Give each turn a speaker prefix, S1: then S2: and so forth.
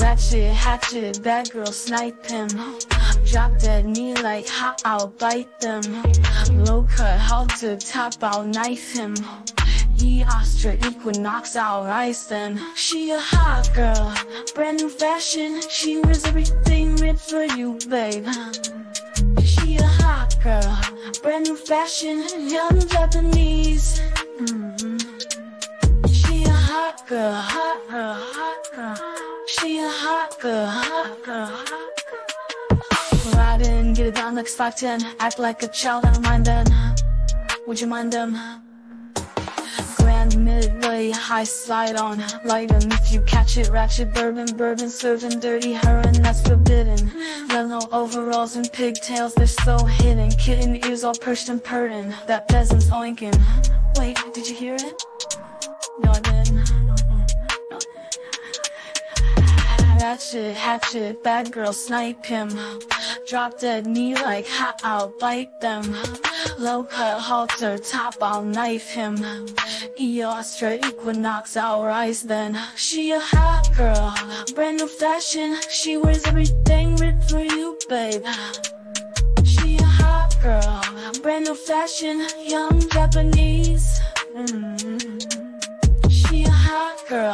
S1: Ratchet, hatchet, bad girl snipe him. Drop dead me like hot, I'll bite them. Low cut, halter, top, I'll knife him. He Astra Equinox, I'll rise then. She a hot girl, brand new fashion. She wears everything meant for you, babe. She a hot girl, brand new fashion, young Japanese. Mhm. She a hot girl, hot girl. She a hot girl, hot girl, hot girl. Ride in, get it done like 5'10. Act like a child, I don't mind then. Would you mind them? Grand midway, high slide on, Light light 'em if you catch it. Ratchet bourbon, bourbon serving dirty heroin that's forbidden. Yellow overalls and pigtails, they're so hidden. Kitten ears all perched and purring. That pheasant's oinking. Wait, did you hear it? No, I didn't. Hatchet, hatchet, bad girl snipe him. Drop dead knee like hot, I'll bite them. Low cut halter, top, I'll knife him. Eostra Equinox, I'll rise then. She a hot girl, brand new fashion. She wears everything ripped for you, babe. She a hot girl, brand new fashion, young Japanese. Mm. She a hot girl,